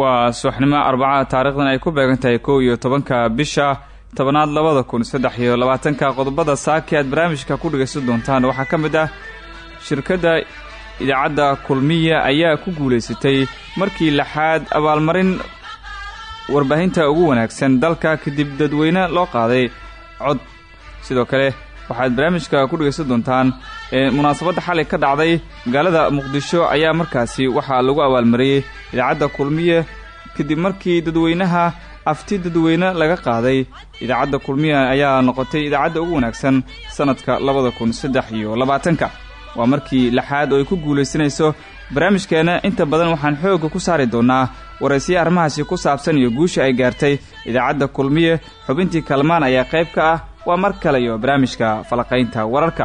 waa subaxnimo arbaca taarikhdan ay ku beegan tahay kow iyo tobanka bisha tobanaad labada kun saddex iyo labaatanka. Qodobada saaki aad barnaamijka ku dhegaysan doontaan. Waxaa ka mid ah shirkadda idaacadda kulmiya ayaa ku guulaysatay markii lixaad abaalmarin warbaahinta ugu wanaagsan. Dalka kadib dadweyne loo qaaday. Cod sidoo kale waxaad barnaamijka ku dhegaysan doontaan munaasabadda xalay ka dhacday magaalada muqdisho ayaa markaasi waxaa lagu abaalmariyey idaacadda kulmiye. Kadib markii dadweynaha afti dadweyne laga qaaday idaacadda kulmiya ayaa noqotay idaacadda ugu wanaagsan sanadka labada kun saddex iyo labaatanka. Waa markii lixaad oo ay ku guulaysanayso. Barnaamijkeena inta badan waxaan xoogga ku saari doonaa waraysiya arrimahaasi ku saabsan iyo guusha ay gaartay idaacadda kulmiye. Xubintii kalmaan ayaa qayb ka ah waa mar kale iyo barnaamijka falaqaynta wararka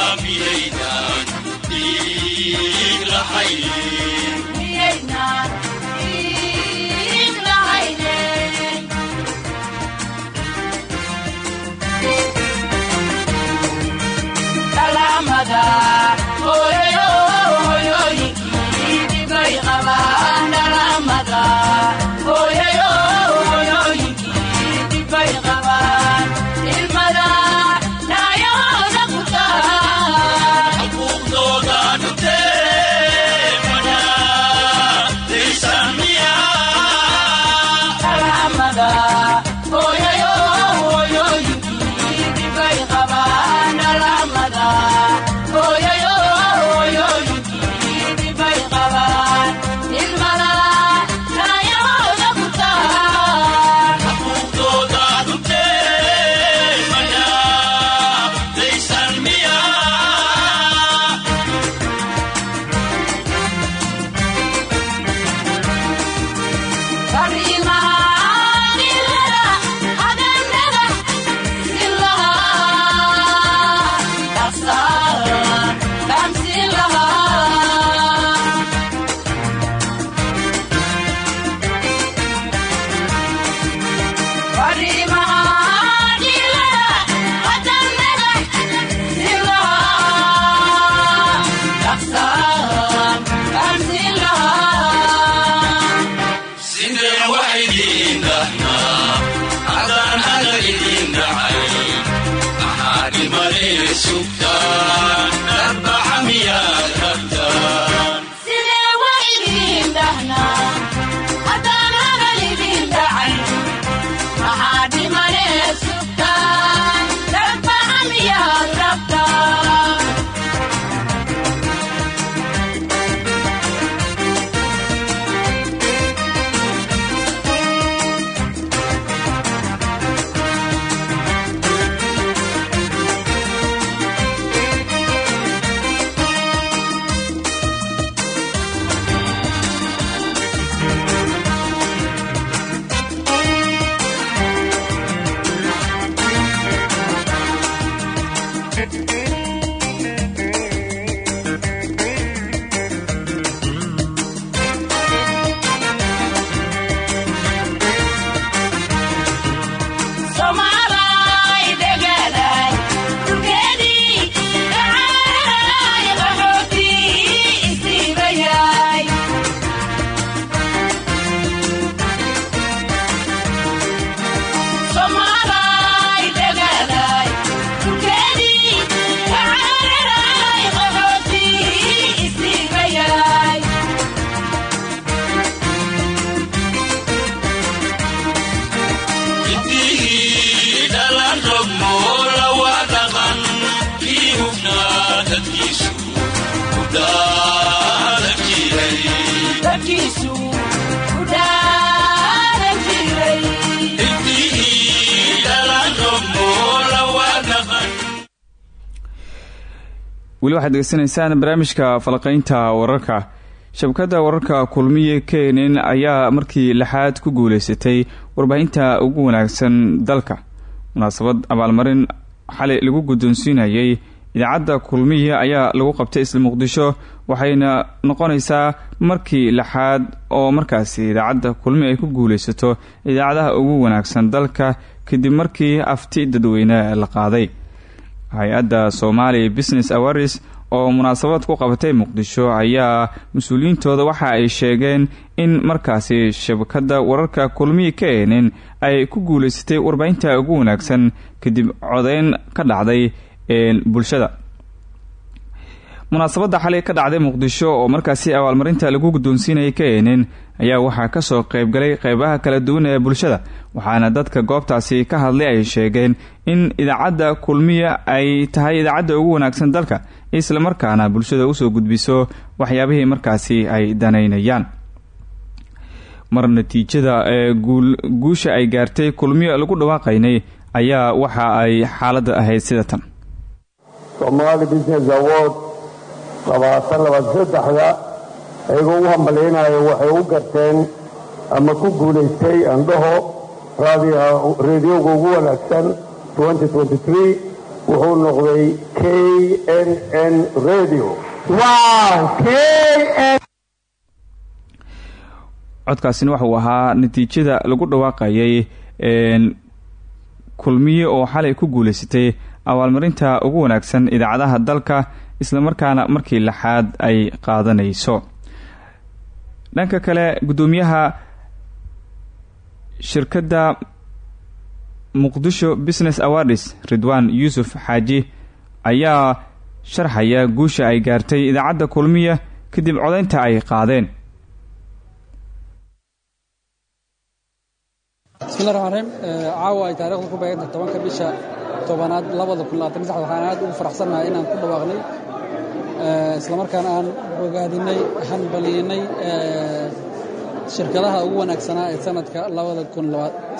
waxaad degeysanaysaan barnaamijka falaqaynta wararka. Shabakadda wararka kulmiye kenen ayaa markii lixaad ku guuleysatay warbaahinta ugu wanaagsan dalka. Munaasabad abaalmarin xalay lagu guddoonsiinayay idaacadda kulmiye ayaa lagu qabtay isla muqdisho waxayna noqonaysaa markii lixaad oo markaasi idaacadda kulmiye ay ku guuleysato idaacadaha ugu wanaagsan dalka kadib markii afti dadweyne la qaaday hay'adda somali business awaris oo munaasabad ku qabatay muqdisho ayaa mas'uuliyiintooda waxa ay sheegeen in markaasi shabakadda wararka kulmiyi ka ay ku guuleysatay warbaahinta ugu wanaagsan kadib codeyn ka dhacday bulshada munaasabadda xalay ka dhacday muqdisho oo markaasi abaalmarinta lagu guddoonsiinayay ka eenin ayaa waxaa ka soo qeybgalay qeybaha kala duwan ee bulshada waxaana dadka goobtaasi ka hadlay ay sheegeen in idaacadda kulmiya ay tahay idaacadda ugu wanaagsan dalka islamarkaana bulshada u soo gudbiso waxyaabihii markaasi ay danaynayaan. Mar natiijada ee guusha ay gaartay kulmiyo lagu dhawaaqaynay ayaa waxa ay xaaladda ahayd sida tan somaali business award labaatan labaad saddexda ayagoo u hambalaynayo waxay u garteen ama ku guulaystay andhaho reediyoga ugu wanaagsan wuxuu noqday k n n radio. Codkaasina waxauu ahaa natiijada lagu dhawaaqayay kulmiye oo xalay ku guulaysatay abaalmarinta ugu wanaagsan idaacadaha dalka islamarkaana markii lixaad ay qaadanayso. Dhanka kale guddoomiyaha shirkadda muqdisho business awards ridwan yuusuf xaaji ayaa sharxaya guusha ay gaartay idaacadda kulmiya kadib codaynta ay qaadeen. Bismillahi raxmaan raxiim caawa ay taarikhdu ku beeganta tobanka bisha tobanaad labada kun labaatan. Waxaan aad ugu faraxsannahay inaan ku dhawaaqnay islamarkaana aan bogaadinay hanbaliyinay shirkadaha ugu wanaagsanaa ee sanadka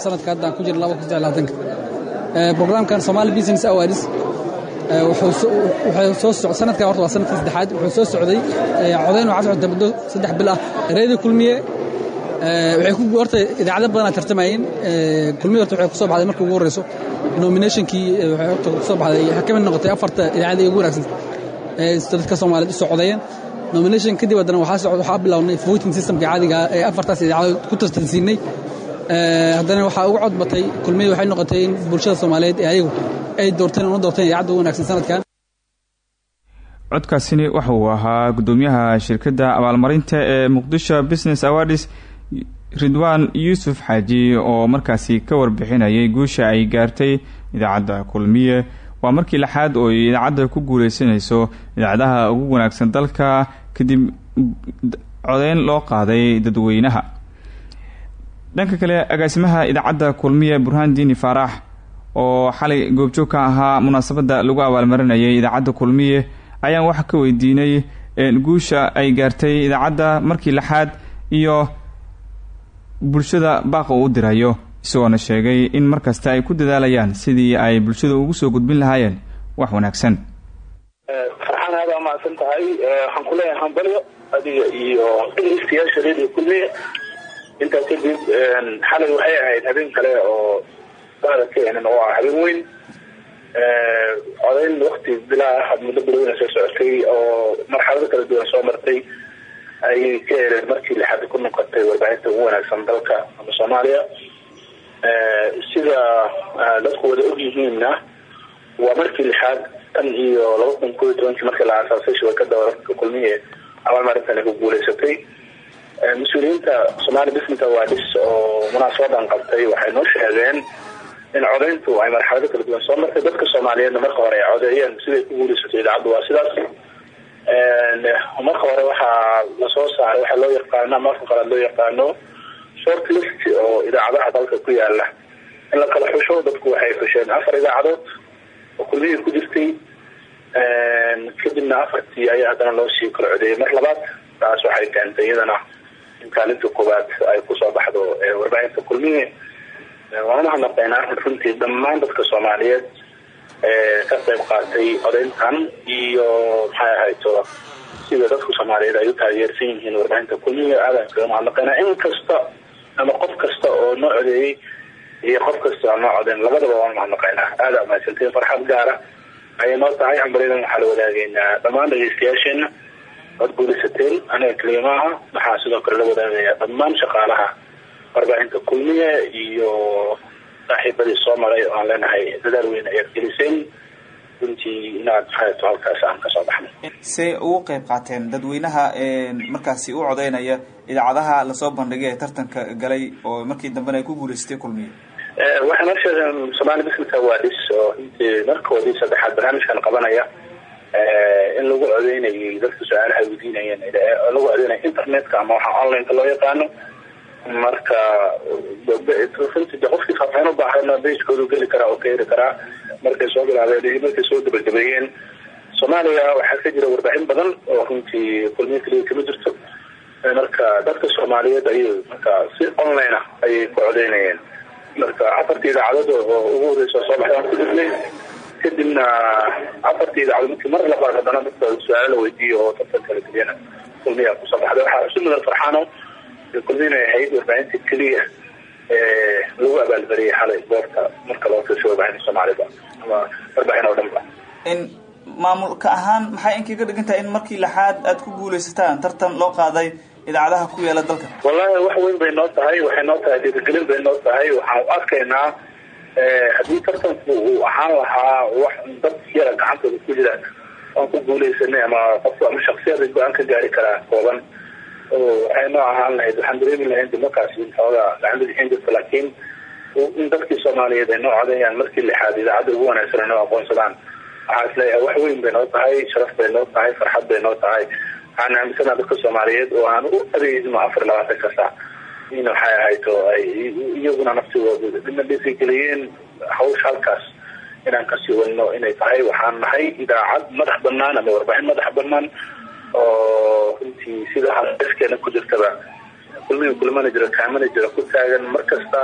sanadka haddaan ku jirna labaatanka programkan somali business awards sanadkan horta waa sannadkii saddexaad wuxuu soo socday codayn waxaa socota muddo saddex bil ah reedi kulmiye waxay ku horta idaacado badanaa tartamayeen kulmiye horta waxay ku soo baxday markii ugu horreyso nominationkii waxay horta ku soo baxday waxay ka mid noqotay afarta idaacada ugu wanaagsan. ee dadka soomaaliyeed u soo codeeyeen nomination kadib haddana waxaa bilownay voting systemka caadiga ee afartaas idaacadood ku tartansiinay. Haddana waxaa ugu codbatay kulmiye waxay noqotay in bulshada soomaaliyeed ee ayagu ay doorteen una doorteen idaacadda ugu wanaagsan sanadkan. Codkaasini waxa uu ahaa guddoomiyaha shirkadda abaalmarinta ee muqdisho business awards ridwan yuusuf xaaji oo markaasi ka warbixinayay guusha ay gaartay idaacadda kulmiye waa markii lixaad oo idaacadda ku guuleysanayso idaacadaha ugu wanaagsan dalka kadib codeyn loo qaaday dadweynaha. Dhanka kale agaasimaha idaacadda kulmiye burhaan diini faarax oo xalay goobjoog ka ahaa munaasabadda lagu abaalmarinayay idaacadda kulmiye ayaan wax ka weydiinay guusha ay gaartay idaacadda markii lixaad iyo bulshada baaqa uu u dirayo isagoona sheegay in markasta ay ku dadaalayaan sidii ay bulshada ugu soo gudbin lahaayeen wax wanaagsan. Farxaan aada mahadsan tahay. Waxaan ku leeyahay hambalyo adiga iyo dhegeystayaasha radio kulmiye intaa kadib xalay waxay ahayd habeen kale oo baada keenan oo ah habeen weyn. Codayn wakti bilaa ah muddo bilowna soo socotay oo marxalado kala duwan soo martay. Ayay ka heleen markii lixaad ku noqotay warbaahinta ugu wanaagsan dalka ama soomaaliya sida dadku wada ogyihiinna waa markii lixaad tan iyo laba kun koo iyo tobankii markii la aasaasay shabakada wararka kulmiye abaalmarintani ku guuleysatay mas'uuliyiinta somali business awards oo munaasabadan qabtay waxay noo sheegeen in codayntu ay marxalado kala duwan. Soo martay dadka soomaaliyeedna marka hore ay codeeyeen siday ku guuleysatay idaacaddu waa sidaas. Marka hore waxaa la soo saaray waxaa loo yaqaano ama qalaad loo yaqaano short list oo idaacadaha dalka ku yaalla in la kala xusho dadku waxay xusheen. Afar idaacadood oo kulmihii ku jirtay kadibna afartii ayaa haddana loo sii kala codeeyay mar labaad taas waxay keentay iyadana in kaalinta koowaad ay ku soo baxdo warbaahinta kulmihi waana mahadnaqeynaa runtii dhammaan dadka soomaaliyeed ka qayb qaatay codayntan iyo maxay ahayto sida dadku soomaaliyeed ay u taageersan yihiin warbaahinta kulmiga aadan kaga mahadnaqayna in kasta ama qof kasta oo noo codeeyey iyo qof kasta oo noo codeyn labadaba waan mahadnaqaynaa. Aada mahadsantiin farxad gaara ayay noo tahay hambalyadan waxaa la wadaagaynaa. Dhammaan dhegeystayaasheena waad guulaysateen aniga keliya maaha waxaa sidoo kale la wadaagayaa dhammaan shaqaalaha warbaahinta kulmiga iyo saaxiibadii soo maray oo aan leenahay. Dadaal weyn ayaad geliseen runtii inaad maxaato halkaas aan ka soo baxnay. Say ugu qayb qaateen dadweynaha markaasi u codeynaya idaacadaha la soo bandhigay ee tartanka galay oo markii dambena ay ku guulaysatay kulmiye. Waxay noo sheegeen somali business awards oo runtii markoodii saddexaad barnaamijkan qabanaya in lagu codeynayay dadka su'aalaha weydiinayeen lagu codeynaya internetka ama waxa onlineka loo yaqaano marka qofkii faafaahin u baahayna bagekoodu geli karaa oo ka heli karaa. Markay soo bilaabeen iyo markay soo gabagabeeyeen soomaaliya waxaa ka jira warbaahin badan oo runtii kulmiye keliya kama jirto. Marka dadka soomaaliyeed ayay marka si online ah ayay ku codeynayeen marka afartii idaacadood oo ugu horeysa soo baxay aan ku jirnay kadibna afartii idaacado markii mar labaad haddana dadka su'aalo weydiiyo oo tartan kala geliyana kulmiya ku soo baxday. Waxaa isu mudan farxaano kulmiyana ahayd warbaahinta keliya lagu abaalmariyay xalay goorta marka loo fiirsho warbaahinta soomaalida ama warbaahin oo dhan ba in maamulka ahaan maxay inkaga dhigan tahay in markii lixaad aad ku guulaysataan tartan loo qaaday idaacadaha ku yaalla dalka? Wallahi wax weyn bay noo tahay waxay noo tahay dhiirigelin bay noo tahay. Waxaan arkaynaa haddii tartanku uu ahaan lahaa wax dad yara gacantooda ku jira aan ku guulaysanay ama qofku ama shaksiyada go'aan ka gaari karaa kooban waxay noo ahaan lahayd waxaan dareemi lahayn markaas xoogaa jirta laakiin in dadkii soomaaliyeed ay noo codeeyaan markii lixaad idaacadda ugu wanaagsan ay aqoonsadaan waxaa is leeyahay wax weyn bay noo tahay sharaf bay noo tahay farxad bay noo tahay. Waxaan aaminsanaa dadka soomaaliyeed oo aan u adeegno afar labaatan ka saac in waxay ahayto ay iyaguna naftigooda hawsha halkaas inaan ka sii wadno inay tahay waxaan nahay idaacad madax banaan ama warbaahin madax banaan oo runtii sida halkeena ku jirtaba kulmiga kulamana jira kaamana jira ku taagan mar kasta.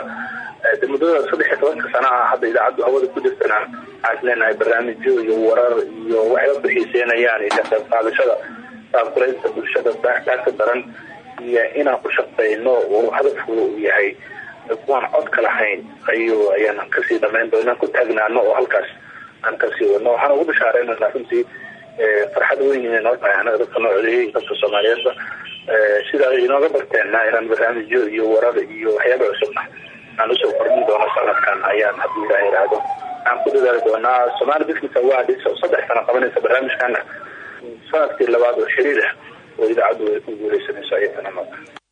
Muddada saddex iyo tobanka sana ah hadda idaacaddu hawada ku jirtana waxaan isleenahay barnaamijyo iyo warar iyo waxay u bixiiseenayaan iyo ka qayb qaadashada saakuraynta bulshada daaka daran iyo inaan ku shaqeyno uu hadafku uu yahay. Kuwaan codka lahayn ayuu ayaan ka sii dhamayn doona inaan ku taagnaano oo halkaas aan ka sii wadno. Waxaan ugu bishaareynana runtii farxad weyn noo tahay anaga dadka noo codeeyey dadka soomaaliyeedba sidaa inooga barteena inaan barnaamijyo iyo warar iyo waxyaaba cusubna aan u soo kordhin doono sanadkan ayaan haddii ilaah yidhaahdo aan ku dadaali doonaa somali business awards oo saddex sano qabanaysa barnaamijkana sannadkii labaad oo xiriir ah oo idaacaddu ay ku guuleysanayso ayatana tahay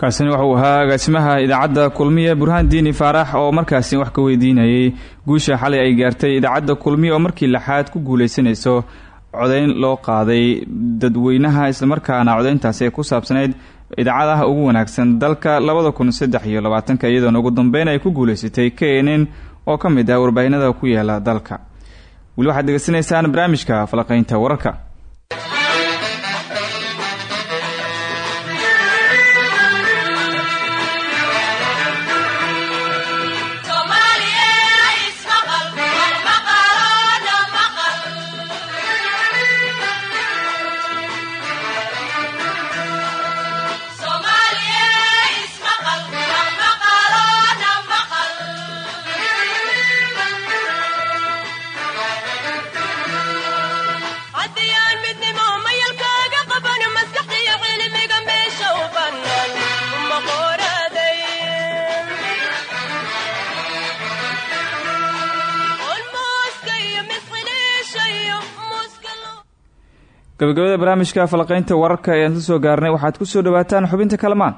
kaasina wuxuu ahaa agaasimaha idaacadda kulmiye burhaan diini faarax oo markaasi wax ka weydiinayay. Guusha xalay ay gaartay idaacadda kulmiye oo markii lixaad ku guuleysanayso codeyn loo qaaday dadweynaha islamarkaana codeyntaasi ay ku saabsanayd idaacadaha ugu wanaagsan dalka labada kun iyadoona ugu dambeyn ay ku guuleysatay knn oo ka mid ah warbaahinada ku yaalla dalka. Weli waxaad degeysanaysaan barnaamijka falaqeynta wararka gabagabada barnaamijka falaqeynta wararka ayaan la soo gaarnay. Waxaad ku soo dhawaataan xubinta kalamaan.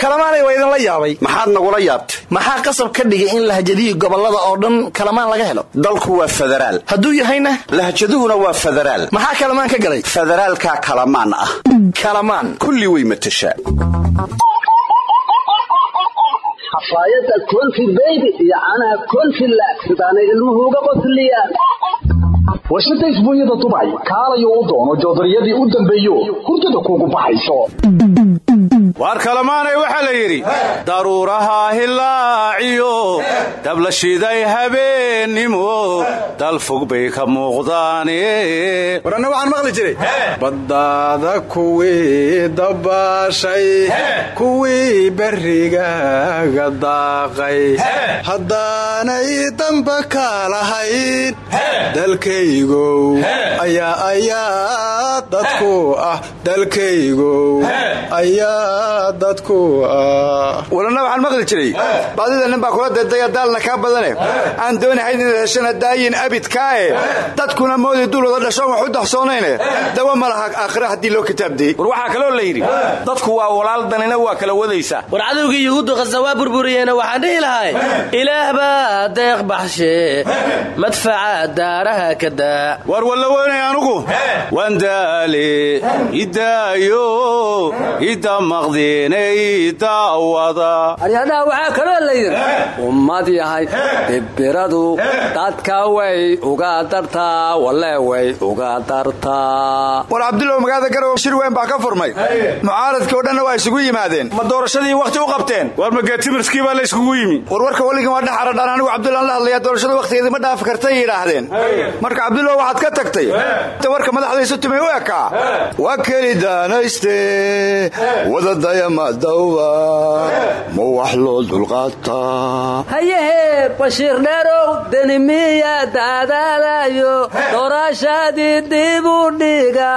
Kalamaanay waa idinla yaabay. Maxaad nagula yaabtay? Maxaa qasab ka dhigay in lahjadihii gobollada oo dhan kalamaan laga helo? Dalku waa federaal hadduu yahayna? Lahjaduhuna waa federaal maxaa kalamaan ka galay? Federaalkaa kalamaan ah. Kalamaan. Kulli way matashaa. Xafaayadda konfi beybi iyo caanaha konfi laag sidaanay ilmuhu uga qosliyaan warshada isbuunyada dubay kaalayo u doono joodariyadii u dambeeyo hurdada kuugu baxayso. Waar kalamaanay waxaa la yidhi daruuraha hilaaciyo dabla shiday habeennimo dalfog bay ka muuqdaane. Waranna waxaan maqli jiray. Baddaada kuwii dabaashay kuwii berrigaaga daaqay. Haddaanay damba ka lahayn dalkaygow ayaa ayaa dadku ah dalkaygow ayaa dadku ah. Walanna waxaan maqli jiray. Baadida nin baa kula daydaya daalna kaa badane. Aan doonahayn inaad heshana daayin abidkaae dadkuna moodi dulwada dhashoon wax u daxsoonayne dawa ma laha aakhira haddii loo kitaabdiyey war waxaa kaloo la yidhi dadku waa walaal danina waa kala wadaysaa war cadowgii yuhuuddu khasa waa burburiyeena waxaan dhihi lahay ilaah baa deeq baxshe madfaca daaraha ka daa war walla weynay anugu? Waan daale idaayo ida maqdiinay daawada. Aryadaha waxaa kaloo la yidhi ummad yahay dibiradu dadka way uga dartaa walle way uga dartaa. War cabdulow magaalada garow shir weyn baa ka furmay. Mucaaradkii oo dhanna waa isugu yimaadeen. Ma doorashadii wakhti u qabteen? War mageetimirskii baa la yskugu yimi? War warka walligan waa dhex aradhaan anigu cabdullaan la hadlayaa doorashada wakhtigeedii ma dhaafi kartay yidhaahdeen cabdulow waxaad ka tagtay. Ta warka madaxdaysu tumay u ekaa waa keli daanayste wadadaya madawba ma wax loo dulqaataa. Hayahee bashiir dheerow denimiya daadaalayo dibu dhiga.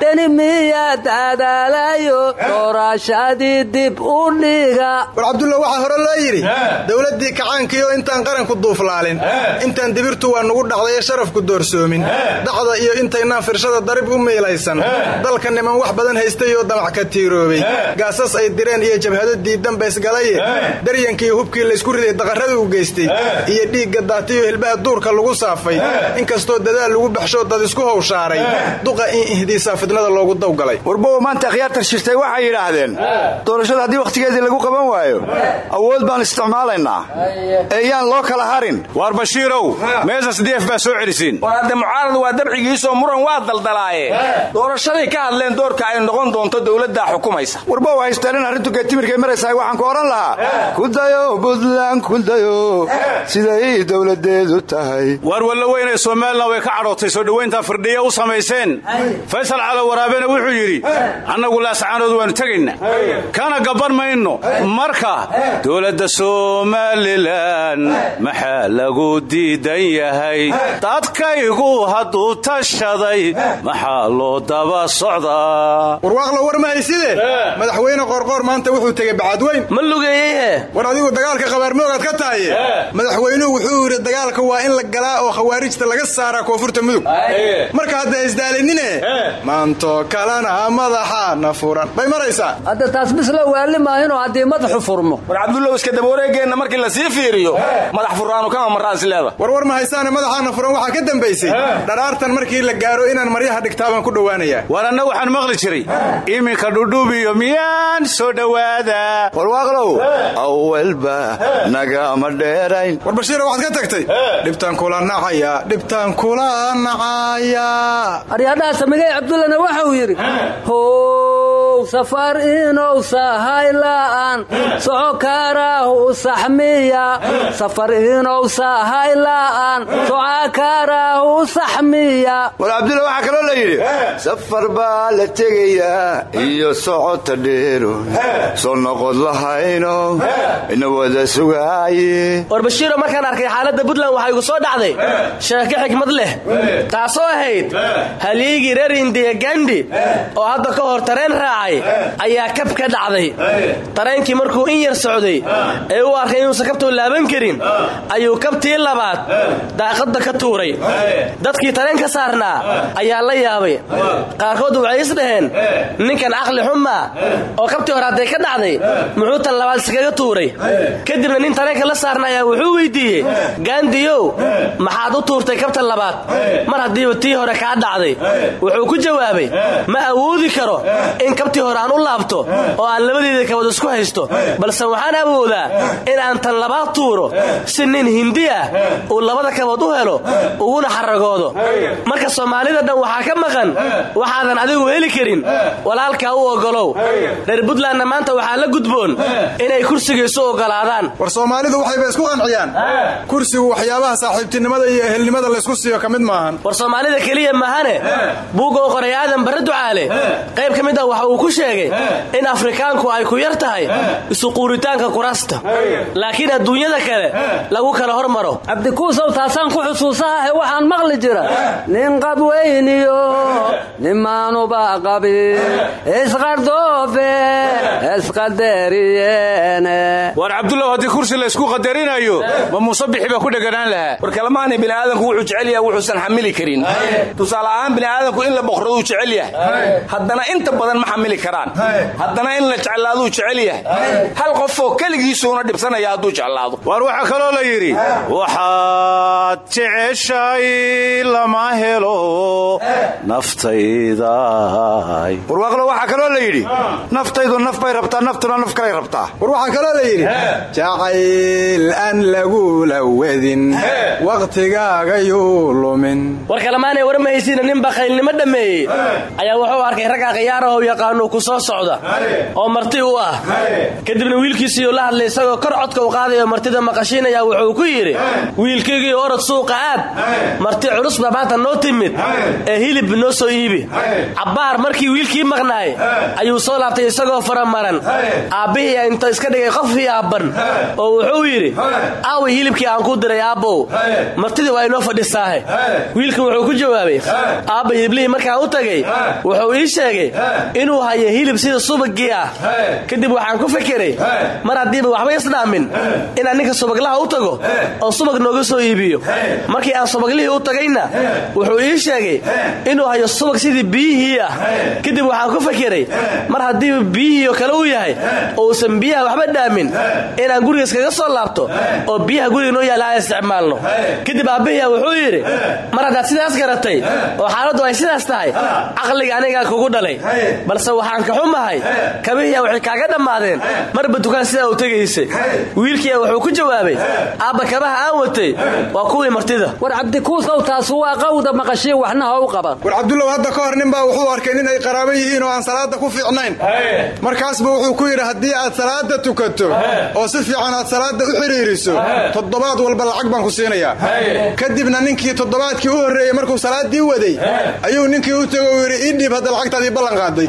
Denimiya daadaalayo doorashadii dib u dhiga. War cabdulla waxaa hore loo yidhi dowladdii kacaankiiyo intaan qaranku duuflaalin. Intaan dibirtu waa nugu dhacdaye sharafku doorsoomin dhacda iyo intaynaan firshada darib u miilaysan dalka niman wax badan haystayoo damac ka tiiroobay. Gaasas ay direen iyo jabhado diidan baysgalaye daryankii hubkii laysku riday daqarrada u geystay. Iyo dhiigga daatiyo hilbaha duurka lagu saafay. Inkastoo dadaal lagu baxshoo dad isku howshaaray duqa in ihdiisaa fidnada loogu dawgalay. Warbow maanta akhyaartar shirtay waxay yidhaahdeen doorashada haddii wakhtigeedii lagu qaban waayo awood baan isticmaalaynaa ee yaan loo kala harin. Waar bashiirow meesas df baa soo celisiin war hadde mucaarad waa dabcigiisoo muran waa daldalaaye. Doorashaday ka hadleen doorka ay noqon doonto dowladdaa xukumaysa. Warbow haystaanin arrintu geetimirkay maraysahay waxaan ku odhan lahaa. Kudayo buntland kudayo siday dowladeedu tahay. Waar walla weynay somalilan way ka cadhootay soo dhowayntaa firdhiya u samayseen. Faysal calo waraabena wuxuu yidhi annagu laascaanood waannu tegaynaa. Kana gabban mayno. Marka dowladda somalilan maxaa lagu diidan yahay dadkaygu hadduu tashaday maxaa loo daba socdaa? Warwaaqlo war ma hayside madaxweyne qoorqoor maanta wuxuu tegey bacadweyn ma lugeeyeyhe war adigu dagaalka qabaarmoogaad ka tahaye madaxweynuhu wuxuu yidhi dagaalka waa in la galaa oo khawaarijta laga saaraa koonfurta mudug. Marka hadda isdaalinine maanto kalena madaxaana furan. Bay maraysaa hadda taas bisla waali maahinoo haddii madaxu furmo. War cabdullow iska dabawareegeenna markii la sii fiiriyo madax furaanu kama marraansileeda warwar ma haysaane madaxaana furan waxaa ka dambaysay dharaartan markii la gaaro inaan maryaha dhigtaabaan ku dhowaanayaa war anna waxaan maqli jiray. Iminka dhudhubiyo miyaan soo dhowaada warwaaqlow awalba nagama dheerayn. War waxaad ka tagtay? Dhibtaan kula nacaya dhibtaan kula nacaya. Aryadhaha samigay cabdullana waxau yidhi how safar inow sahayla'an soco karaahu saxmiya. Safar inow sahayla'an soca karaahu saxmiya. War cabdulla waxaa kaloo la yidhi safar baa la tegayaa iyo socota dheero soo noqod lahayno ina wada sugaaye war bashiiro markaan arkay xaaladda buntland waxaa igu soo dhacday. Sheeko xikmad leh. Taasoo ahayd halyeygii reer indiya gandi oo hadda ka hor tareen raacay ayaa kab ka dhacday. Tareenkii markuu in yar socday ee u arkay inuusan kabtuu laaban karin ayuu kabtii labaad daaqadda ka tuuray dadkii tareen ka saarnaa ayaa la yaabay. Qaarkood waxay is dhaheen. Ninkan caqli xummaa oo kabtii hore hadday ka dhacday muxuu tan labaad iskaga tuuray. Kadibna nin tareenka la saarna ayaa wuxuu weydiiyey gaandiyow maxaad u tuurtay kabtan labaad? Mar haddiiba tii hore kaa dhacday. Wuxuu ku jawaabay ma awoodi karo in kabtii hore aan u laabto oo aan labadeeda kabad isku haysto balse waxaan awoodaa in aan tan labaad tuuro si nin hindi ah uu labada kabood u helo uguna xaragoodo marka soomaalida dhan waxaa ka maqan waxaadan adigu heli karin. Walaalkaa u ogolow reer buntlandna maanta waxaa la gudboon inay kursiga isu ogolaadaan. War soomaalidu waxayba isku qanciyaan. Kursigu waxyaabaha saaxiibtinimada iyo ehelnimada laysku siiyo ka mid maahan. War soomaalida keliya mahane buugga u qoray aadan barre ducaale. Qayb ka mid ah waxa uu ku sheegay in afrikaanku ay ku yar tahay isuquuritaanka kuraasta laakiin adduunyada kale lagu kala hormaro maqli jira. Nin qabweyniyo nimaanuba qabi isqardoofe isqadariyene war cabdullaw haddii kursi laysku qadarinayo ma muuse bixi baa ku dheganaan lahaa. War kalamaani bini'aadanku wuxuu jecel yahay wuxuusan xamili karin. Tusaale ahaan bini'aadanku in la boqraduu jecel yahay. Haddana inta badan ma xamili karaan. Haddana in la jeclaaduu jecel yahay. Hal qofoo keligiisuuna dhibsanaya hadduu jeclaado. War waxaa kaloo la yidhi waxaad jeceshay lama helo naftayday warwaaqlo waxaa kaloo la yidhi naftaydu naf bay rabtaa naftuna naf kalay rabtaa. War waxaa kaloo la yidhi jacayl aan lagula wadin wakhtigaagayuu lumin. War kalemaanay war mahaysiina nin bakaylnimo dhammeeyey ayaa wuxuu arkay ragga khiyaarahow yaqaanuu ku soo socda oo marti u ah. Kadibna wiilkiisiiyuu la hadlay isagoo kor codka u qaadayo martida maqashiinaya wuxuu ku yidhi wiilkaygii orod suuqa aad marti culus baa maanta noo timid. Ee hilib noo soo iibi. Cabbaar markii wiilkii maqnaay ayuu soo laabtay isagoo faramaran. Aabbihii inta iska dhigay qof yaabban oo wuxuu yidhi aaway hilibkii aan ku diray aabbow. Martidii waa inoo fadhisaahe. Wiilka wuxuu ku jawaabay aabba hiliblihii markaan u tagay wuxuu ii sheegay inuu hayo hilib sida subagii ah. Kadib waxaan ku fikiray mar haddiiba waxba isdhaamin inaan ninka subaglaha u tago oo subag nooga soo iibiyo. Markii aan subaglihii tagayna wuxuu ii sheegay inuu hayo subag sidii biyihii ah. Kadib waxaan ku fikiray mar haddii biyihiioo kale uu yahay oo uusan biyaha waxba dhaamin inaan guriga iskaga soo laabto oo biyaha guriga noo yaalla aan isticmaalno. Kadib aabbihiya wuxuu yidhi mar haddaad sidaas garatay oo xaaladdu ay sidaas tahay caqliga anigaa kugu dhalay. Balse waxaan ka xumahay kabihiya waxay kaaga dhammaadeen marba dukaan sidaa u tegaysay. Wiilkiia wuxuu ku jawaabay aabba kabaha aan watay waa kuwii martida taasu waa qawda maqashiin waxna ha u qaban. War cabdullow hadda ka hor ninbaa wuxuu arkay nin ay qaraabo yihiin oo aan salaada ku fiicnayn. Markaasba wuxuu ku yidhi haddii aad salaada tukato oo si fiican aad salaada u xidhiiriso toddobaad walba lacag baan ku siinayaa. Kadibna ninkii toddobaadkii u horreeyey markuu salaaddii waday ayuu ninkii u tego uu yidhi ii dhiib hadda lacagtaadii ballan qaaday.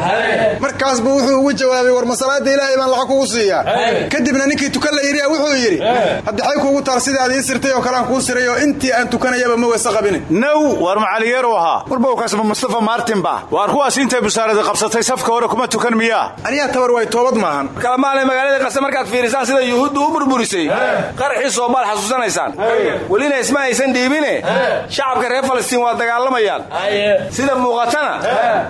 Markaasba wuxuu ugu jawaabay war ma salaada ilaahay baan lacag kugu siiyaa. Kadibna ninkii tukan la yidhi wuxuu yidhi haddixay kugu taal sidii aad ii sirtay oo kale aan kuu siray oo intii aan tukanayaba ma naw war macaliyeeru ahaa. Warbowkaasma mustafa maartin ba. Waar kuwaas intay busaarada qabsatay safka hore kuma tukan miyaa aniyaa tabar way toobad maahan. Kalamaanay magaalada qase markaad fiirisaan sida yuhuuddu u burburisay. Qaraxii soomaal xasuusanaysaan. Welina isma aysan dhiibine. Shacabka reer falastiin waa dagaalamayaan. Sida muuqatana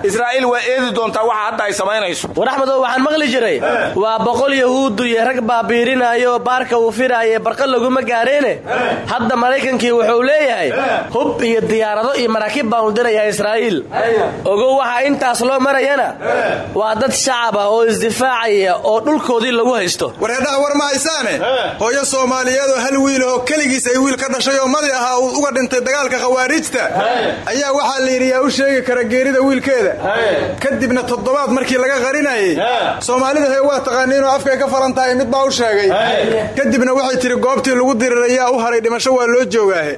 israa'iil waa eedi doontaa waxa hadda ay samaynayso. War axmedow waxaan maqli jiray. Waa boqol yahuuddu iyo rag baabiirinaayo baarka uu firaaye barqa laguma gaareene hadda maraykankii wuxuu leeyahay hub iyo diyaarado iyo maraakiib baan u dirayaa israa'iil. Ogow waxa intaas loo marayana waa dad shacab ah oo isdifaacaya oo dhulkoodii lagu haysto. Wareedhaha war ma haysaane hooyo soomaaliyeed oo hal wiil oo keligiis ay wiil ka dhashay oo madi ahaa uu uga dhintay dagaalka khawaarijta ayaa waxaa la yaa u sheegi kara geerida wiilkeeda. Kadibna toddobaad markii laga qarinayey soomaalida he waa taqaaniinoo afkay ka falan tahay mid baa u sheegay. Kadibna waxay tidhi goobtii lagu dirirayaa u haray dhimasho waa loo joogaahe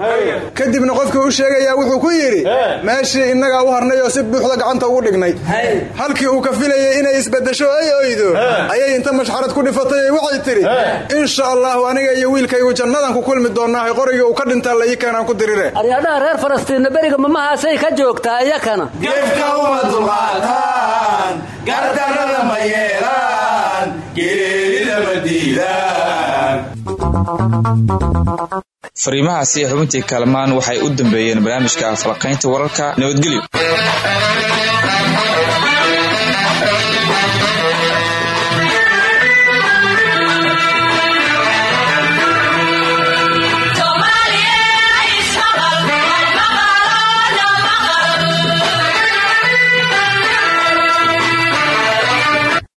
qofkii u sheegayaa wuxuu ku yidhi meeshii innagaa u harnay oo si buuxda gacanta ugu dhignay. Halkii uu ka filayay inay isbaddesho ay oydo ayay inta mashxarad ku dhifatay waxay tidhi insha allahu aniga iyo wiilkaygu jannadan ku kulmi doonnaahay qorigii uu ka dhintaa la ii keenaan ku dirire aryadhaha reer falastiinna beriga mamahaasay ka joogtaa iyakana gefka uma dulqaataan gardarrada ma yeelaan gereerida ma diidaan fariimahaasi xubintii kaalmaan waxay u dambeeyeen barnaamijka falaqaynta wararka nabadgelyo